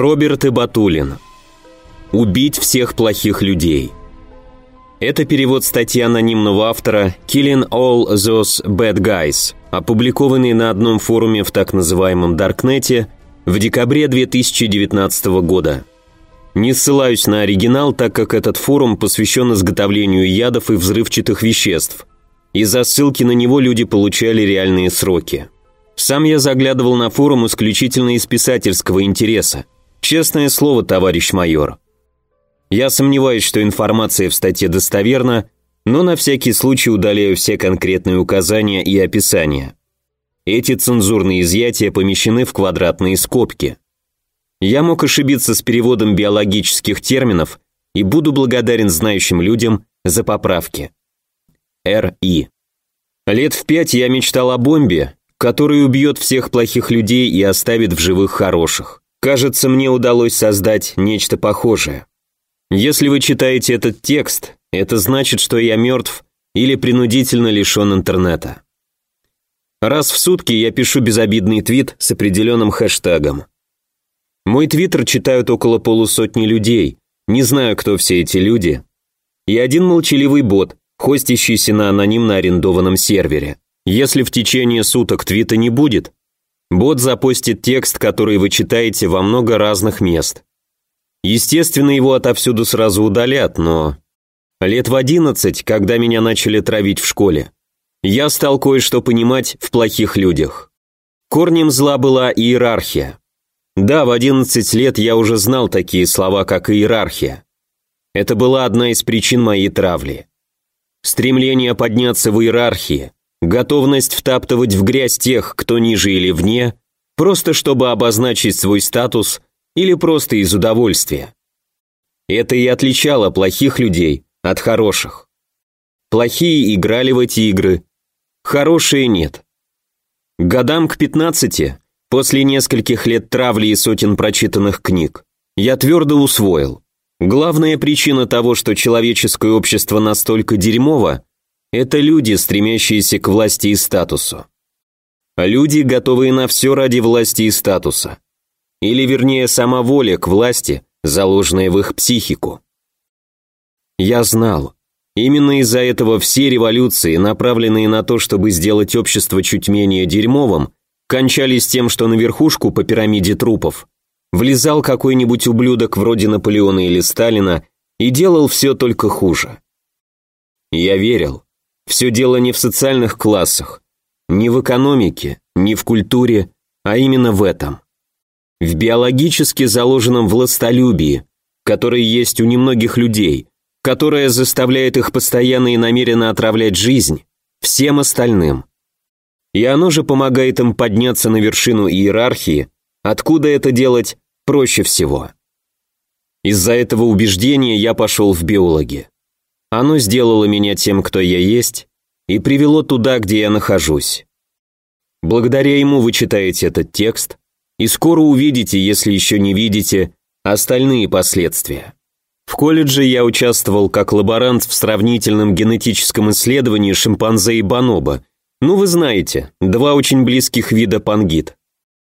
Роберт Батулин. Убить всех плохих людей. Это перевод статьи анонимного автора «Killing all those bad guys», опубликованный на одном форуме в так называемом Даркнете в декабре 2019 года. Не ссылаюсь на оригинал, так как этот форум посвящен изготовлению ядов и взрывчатых веществ. Из-за ссылки на него люди получали реальные сроки. Сам я заглядывал на форум исключительно из писательского интереса. Честное слово, товарищ майор. Я сомневаюсь, что информация в статье достоверна, но на всякий случай удаляю все конкретные указания и описания. Эти цензурные изъятия помещены в квадратные скобки. Я мог ошибиться с переводом биологических терминов и буду благодарен знающим людям за поправки. Р.И. Лет в пять я мечтал о бомбе, который убьет всех плохих людей и оставит в живых хороших. Кажется, мне удалось создать нечто похожее. Если вы читаете этот текст, это значит, что я мертв или принудительно лишен интернета. Раз в сутки я пишу безобидный твит с определенным хэштегом. Мой твиттер читают около полусотни людей, не знаю, кто все эти люди. И один молчаливый бот, хостящийся на анонимно арендованном сервере. Если в течение суток твита не будет, бот запостит текст, который вы читаете во много разных мест. Естественно, его отовсюду сразу удалят, но... Лет в одиннадцать, когда меня начали травить в школе, я стал кое-что понимать в плохих людях. Корнем зла была иерархия. Да, в 11 лет я уже знал такие слова, как иерархия. Это была одна из причин моей травли. Стремление подняться в иерархии, готовность втаптывать в грязь тех, кто ниже или вне, просто чтобы обозначить свой статус или просто из удовольствия. Это и отличало плохих людей от хороших. Плохие играли в эти игры, хорошие нет. Годам к 15 После нескольких лет травли и сотен прочитанных книг, я твердо усвоил. Главная причина того, что человеческое общество настолько дерьмово, это люди, стремящиеся к власти и статусу. Люди, готовые на все ради власти и статуса. Или вернее, сама воля к власти, заложенная в их психику. Я знал. Именно из-за этого все революции, направленные на то, чтобы сделать общество чуть менее дерьмовым, кончались тем, что на верхушку по пирамиде трупов влезал какой-нибудь ублюдок вроде Наполеона или Сталина и делал все только хуже. Я верил. Все дело не в социальных классах, не в экономике, не в культуре, а именно в этом. В биологически заложенном властолюбии, которое есть у немногих людей, которое заставляет их постоянно и намеренно отравлять жизнь всем остальным. И оно же помогает им подняться на вершину иерархии, откуда это делать проще всего. Из-за этого убеждения я пошел в биологи. Оно сделало меня тем, кто я есть, и привело туда, где я нахожусь. Благодаря ему вы читаете этот текст, и скоро увидите, если еще не видите, остальные последствия. В колледже я участвовал как лаборант в сравнительном генетическом исследовании шимпанзе и бонобо, ну, вы знаете, два очень близких вида пангит.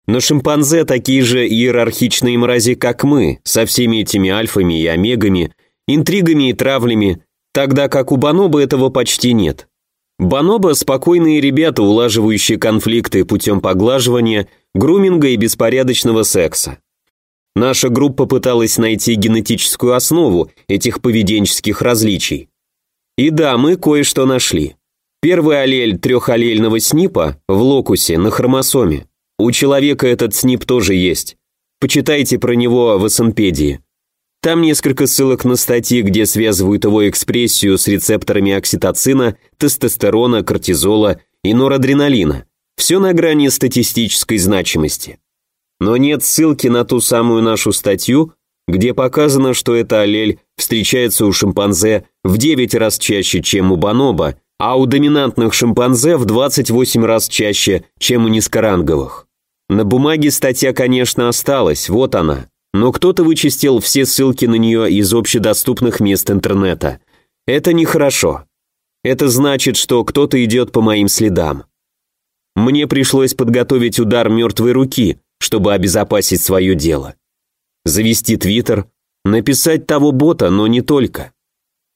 Но шимпанзе такие же иерархичные мрази, как мы, со всеми этими альфами и омегами, интригами и травлями, тогда как у бонобо этого почти нет. Бонобо – спокойные ребята, улаживающие конфликты путем поглаживания, груминга и беспорядочного секса. Наша группа пыталась найти генетическую основу этих поведенческих различий. И да, мы кое-что нашли. Первый аллель трехаллельного СНИПа в локусе на хромосоме. У человека этот СНИП тоже есть. Почитайте про него в эссенпедии. Там несколько ссылок на статьи, где связывают его экспрессию с рецепторами окситоцина, тестостерона, кортизола и норадреналина. Все на грани статистической значимости. Но нет ссылки на ту самую нашу статью, где показано, что эта аллель встречается у шимпанзе в 9 раз чаще, чем у бонобо, а у доминантных шимпанзе в 28 раз чаще, чем у низкоранговых. На бумаге статья, конечно, осталась, вот она, но кто-то вычистил все ссылки на нее из общедоступных мест интернета. Это нехорошо. Это значит, что кто-то идет по моим следам. Мне пришлось подготовить удар мертвой руки, чтобы обезопасить свое дело. завести твиттер, написать того бота, но не только.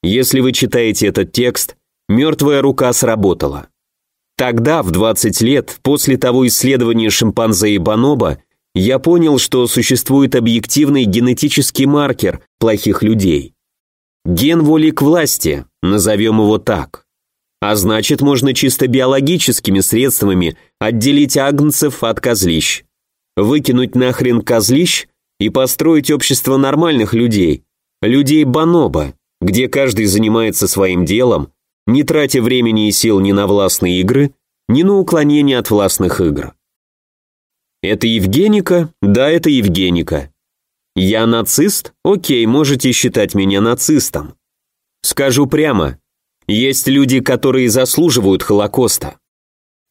Если вы читаете этот текст, мертвая рука сработала. Тогда, в 20 лет, после того исследования шимпанзе и бонобо, я понял, что существует объективный генетический маркер плохих людей. Ген воли к власти, назовем его так. А значит, можно чисто биологическими средствами отделить агнцев от козлищ. Выкинуть нахрен козлищ и построить общество нормальных людей, людей бонобо, где каждый занимается своим делом, не тратя времени и сил ни на властные игры, ни на уклонение от властных игр. Это Евгеника? Да, это Евгеника. Я нацист? Окей, можете считать меня нацистом. Скажу прямо, есть люди, которые заслуживают Холокоста.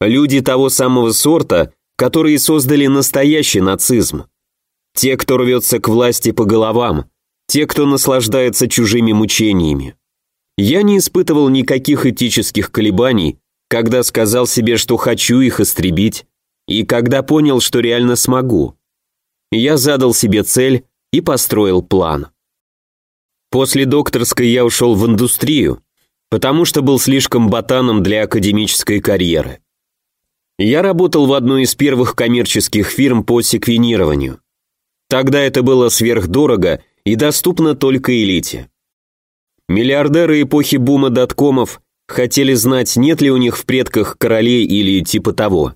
Люди того самого сорта, которые создали настоящий нацизм. Те, кто рвется к власти по головам, те, кто наслаждается чужими мучениями. Я не испытывал никаких этических колебаний, когда сказал себе, что хочу их истребить, и когда понял, что реально смогу. Я задал себе цель и построил план. После докторской я ушел в индустрию, потому что был слишком ботаном для академической карьеры. Я работал в одной из первых коммерческих фирм по секвенированию. Тогда это было сверхдорого и доступно только элите. Миллиардеры эпохи бума доткомов хотели знать, нет ли у них в предках королей или типа того.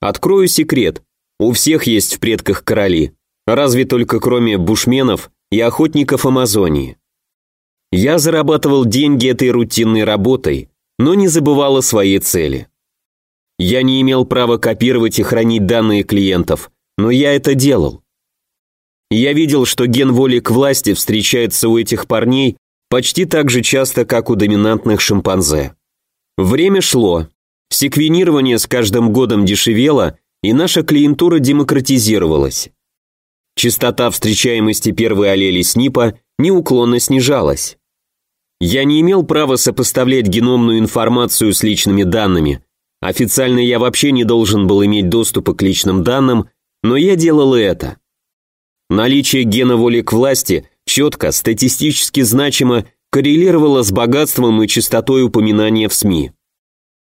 Открою секрет. У всех есть в предках короли. Разве только кроме бушменов и охотников Амазонии. Я зарабатывал деньги этой рутинной работой, но не забывал о своей цели. Я не имел права копировать и хранить данные клиентов, но я это делал. Я видел, что ген воли к власти встречается у этих парней почти так же часто, как у доминантных шимпанзе. Время шло, Секвенирование с каждым годом дешевело, и наша клиентура демократизировалась. Частота встречаемости первой аллели СНИПа неуклонно снижалась. Я не имел права сопоставлять геномную информацию с личными данными. Официально я вообще не должен был иметь доступа к личным данным, но я делал это. Наличие гена воли к власти четко, статистически значимо коррелировало с богатством и частотой упоминания в СМИ.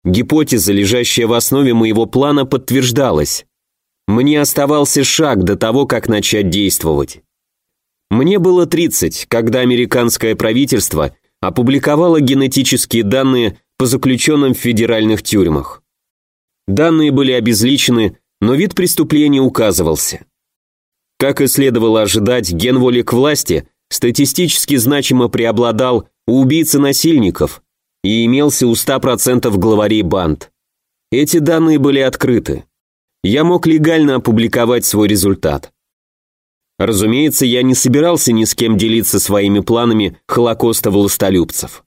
Гипотеза, лежащая в основе моего плана, подтверждалась. Мне оставался шаг до того, как начать действовать. Мне было 30, когда американское правительство опубликовало генетические данные по заключенным в федеральных тюрьмах. Данные были обезличены, но вид преступления указывался. Как и следовало ожидать, ген воли к власти статистически значимо преобладал у убийцы-насильников, и имелся у 100% главарей банд. Эти данные были открыты. Я мог легально опубликовать свой результат. Разумеется, я не собирался ни с кем делиться своими планами Холокоста властолюбцев.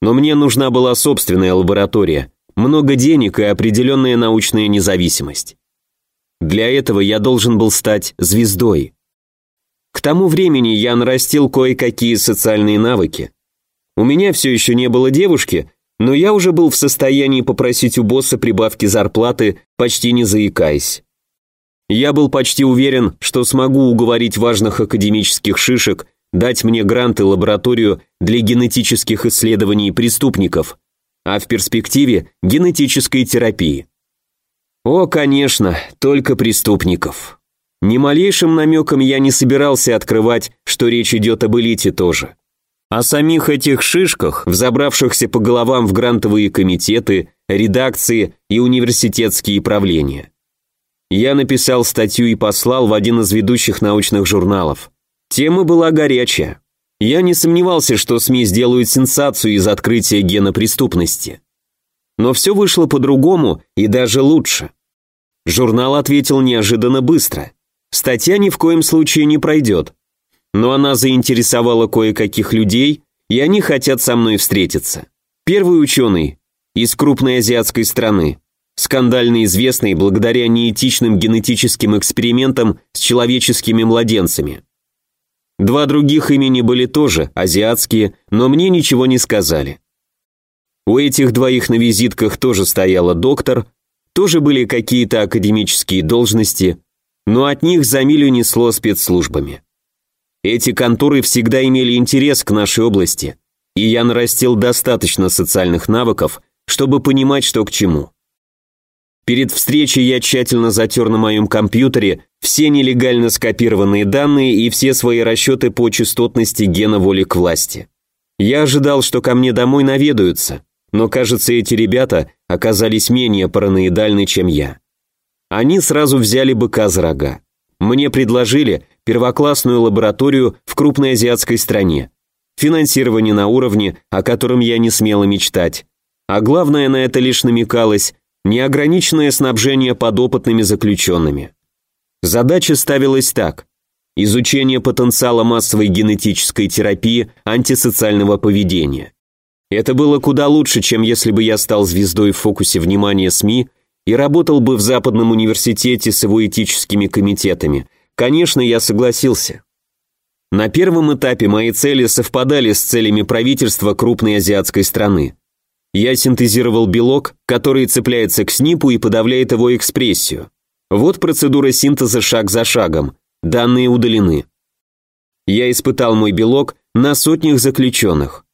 Но мне нужна была собственная лаборатория, много денег и определенная научная независимость. Для этого я должен был стать звездой. К тому времени я нарастил кое-какие социальные навыки, у меня все еще не было девушки, но я уже был в состоянии попросить у босса прибавки зарплаты, почти не заикаясь. Я был почти уверен, что смогу уговорить важных академических шишек дать мне грант и лабораторию для генетических исследований преступников, а в перспективе генетической терапии. О, конечно, только преступников. Ни малейшим намеком я не собирался открывать, что речь идет об элите тоже. О самих этих шишках, взобравшихся по головам в грантовые комитеты, редакции и университетские правления. Я написал статью и послал в один из ведущих научных журналов. Тема была горячая. Я не сомневался, что СМИ сделают сенсацию из открытия гена преступности. Но все вышло по-другому и даже лучше. Журнал ответил неожиданно быстро. Статья ни в коем случае не пройдет но она заинтересовала кое-каких людей, и они хотят со мной встретиться. Первый ученый из крупной азиатской страны, скандально известный благодаря неэтичным генетическим экспериментам с человеческими младенцами. Два других имени были тоже азиатские, но мне ничего не сказали. У этих двоих на визитках тоже стояла доктор, тоже были какие-то академические должности, но от них за милю несло спецслужбами. Эти конторы всегда имели интерес к нашей области, и я нарастил достаточно социальных навыков, чтобы понимать, что к чему. Перед встречей я тщательно затер на моем компьютере все нелегально скопированные данные и все свои расчеты по частотности гена воли к власти. Я ожидал, что ко мне домой наведаются, но, кажется, эти ребята оказались менее параноидальны, чем я. Они сразу взяли быка за рога. Мне предложили первоклассную лабораторию в крупной азиатской стране, финансирование на уровне, о котором я не смела мечтать, а главное на это лишь намекалось неограниченное снабжение подопытными заключенными. Задача ставилась так – изучение потенциала массовой генетической терапии антисоциального поведения. Это было куда лучше, чем если бы я стал звездой в фокусе внимания СМИ и работал бы в Западном университете с его этическими комитетами. Конечно, я согласился. На первом этапе мои цели совпадали с целями правительства крупной азиатской страны. Я синтезировал белок, который цепляется к СНИПу и подавляет его экспрессию. Вот процедура синтеза шаг за шагом. Данные удалены. Я испытал мой белок на сотнях заключенных.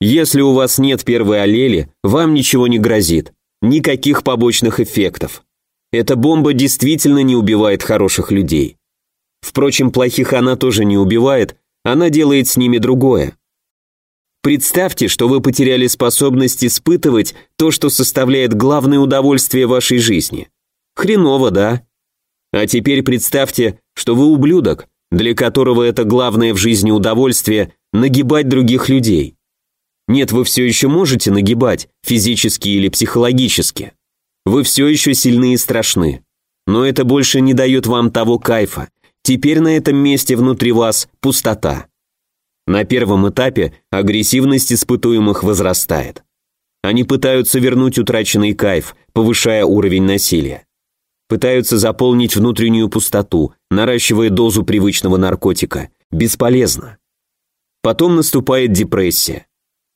Если у вас нет первой аллели, вам ничего не грозит. Никаких побочных эффектов. Эта бомба действительно не убивает хороших людей. Впрочем, плохих она тоже не убивает, она делает с ними другое. Представьте, что вы потеряли способность испытывать то, что составляет главное удовольствие вашей жизни. Хреново, да? А теперь представьте, что вы ублюдок, для которого это главное в жизни удовольствие – нагибать других людей. Нет, вы все еще можете нагибать, физически или психологически. Вы все еще сильны и страшны. Но это больше не дает вам того кайфа. Теперь на этом месте внутри вас пустота. На первом этапе агрессивность испытуемых возрастает. Они пытаются вернуть утраченный кайф, повышая уровень насилия. Пытаются заполнить внутреннюю пустоту, наращивая дозу привычного наркотика. Бесполезно. Потом наступает депрессия.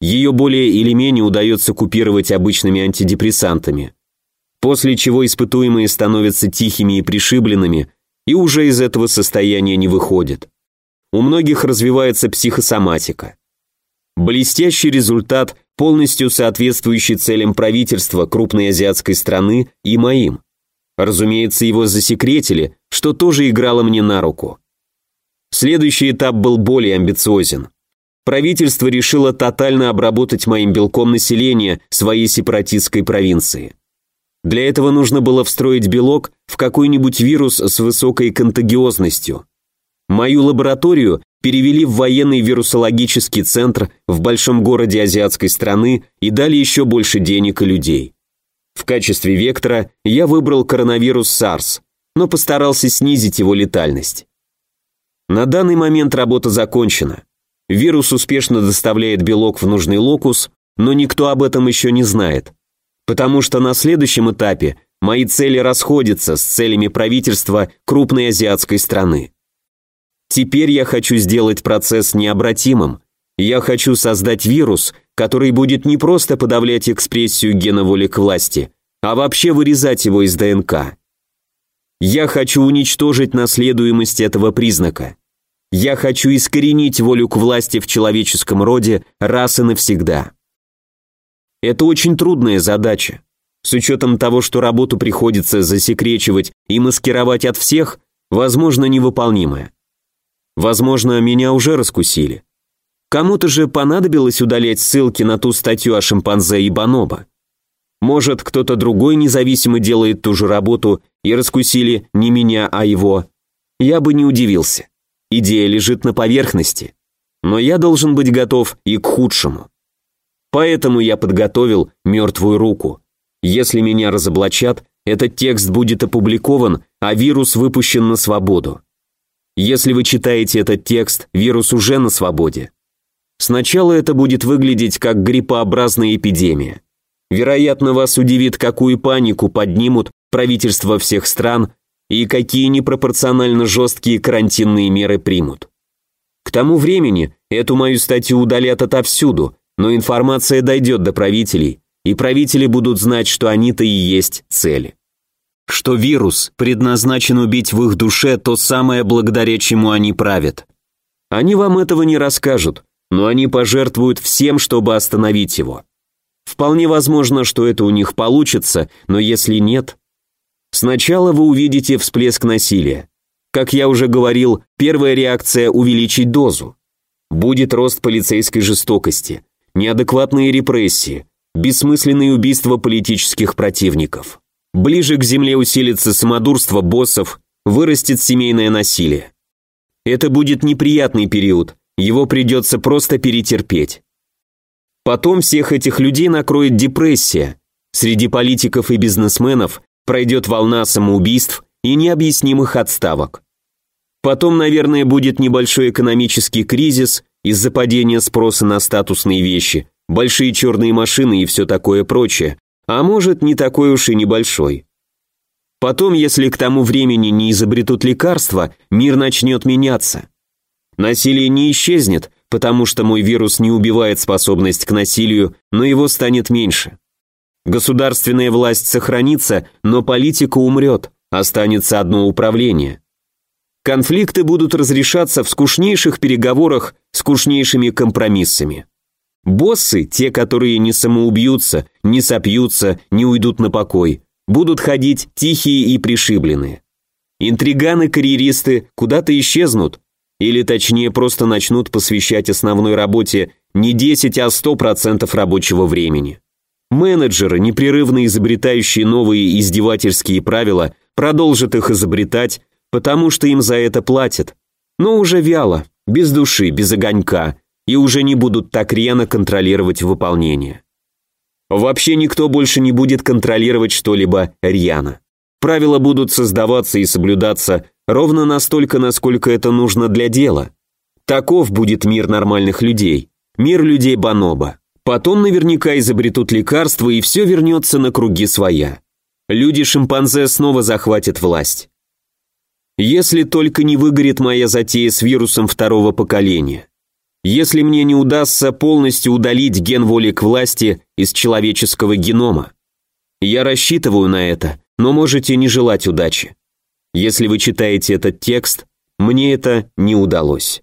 Ее более или менее удается купировать обычными антидепрессантами. После чего испытуемые становятся тихими и пришибленными, и уже из этого состояния не выходят. У многих развивается психосоматика. Блестящий результат, полностью соответствующий целям правительства крупной азиатской страны и моим. Разумеется, его засекретили, что тоже играло мне на руку. Следующий этап был более амбициозен правительство решило тотально обработать моим белком население своей сепаратистской провинции. Для этого нужно было встроить белок в какой-нибудь вирус с высокой контагиозностью. Мою лабораторию перевели в военный вирусологический центр в большом городе азиатской страны и дали еще больше денег и людей. В качестве вектора я выбрал коронавирус SARS, но постарался снизить его летальность. На данный момент работа закончена. Вирус успешно доставляет белок в нужный локус, но никто об этом еще не знает. Потому что на следующем этапе мои цели расходятся с целями правительства крупной азиатской страны. Теперь я хочу сделать процесс необратимым. Я хочу создать вирус, который будет не просто подавлять экспрессию гена воли к власти, а вообще вырезать его из ДНК. Я хочу уничтожить наследуемость этого признака. Я хочу искоренить волю к власти в человеческом роде раз и навсегда. Это очень трудная задача. С учетом того, что работу приходится засекречивать и маскировать от всех, возможно, невыполнимая. Возможно, меня уже раскусили. Кому-то же понадобилось удалять ссылки на ту статью о шимпанзе и бонобо. Может, кто-то другой независимо делает ту же работу и раскусили не меня, а его. Я бы не удивился. Идея лежит на поверхности, но я должен быть готов и к худшему. Поэтому я подготовил мертвую руку. Если меня разоблачат, этот текст будет опубликован, а вирус выпущен на свободу. Если вы читаете этот текст, вирус уже на свободе. Сначала это будет выглядеть как гриппообразная эпидемия. Вероятно, вас удивит, какую панику поднимут правительства всех стран и какие непропорционально жесткие карантинные меры примут. К тому времени эту мою статью удалят отовсюду, но информация дойдет до правителей, и правители будут знать, что они-то и есть цели. Что вирус предназначен убить в их душе то самое, благодаря чему они правят. Они вам этого не расскажут, но они пожертвуют всем, чтобы остановить его. Вполне возможно, что это у них получится, но если нет... Сначала вы увидите всплеск насилия. Как я уже говорил, первая реакция – увеличить дозу. Будет рост полицейской жестокости, неадекватные репрессии, бессмысленные убийства политических противников. Ближе к земле усилится самодурство боссов, вырастет семейное насилие. Это будет неприятный период, его придется просто перетерпеть. Потом всех этих людей накроет депрессия. Среди политиков и бизнесменов пройдет волна самоубийств и необъяснимых отставок. Потом, наверное, будет небольшой экономический кризис из-за падения спроса на статусные вещи, большие черные машины и все такое прочее, а может, не такой уж и небольшой. Потом, если к тому времени не изобретут лекарства, мир начнет меняться. Насилие не исчезнет, потому что мой вирус не убивает способность к насилию, но его станет меньше. Государственная власть сохранится, но политика умрет, останется одно управление. Конфликты будут разрешаться в скучнейших переговорах, скучнейшими компромиссами. Боссы, те, которые не самоубьются, не сопьются, не уйдут на покой, будут ходить тихие и пришибленные. Интриганы-карьеристы куда-то исчезнут, или точнее просто начнут посвящать основной работе не 10, а 100% рабочего времени. Менеджеры, непрерывно изобретающие новые издевательские правила, продолжат их изобретать, потому что им за это платят. Но уже вяло, без души, без огонька, и уже не будут так рьяно контролировать выполнение. Вообще никто больше не будет контролировать что-либо рьяно. Правила будут создаваться и соблюдаться ровно настолько, насколько это нужно для дела. Таков будет мир нормальных людей, мир людей Баноба. Потом наверняка изобретут лекарства, и все вернется на круги своя. Люди-шимпанзе снова захватят власть. Если только не выгорит моя затея с вирусом второго поколения. Если мне не удастся полностью удалить ген воли к власти из человеческого генома. Я рассчитываю на это, но можете не желать удачи. Если вы читаете этот текст, мне это не удалось.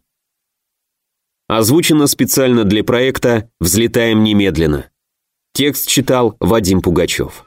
Озвучено специально для проекта «Взлетаем немедленно». Текст читал Вадим Пугачев.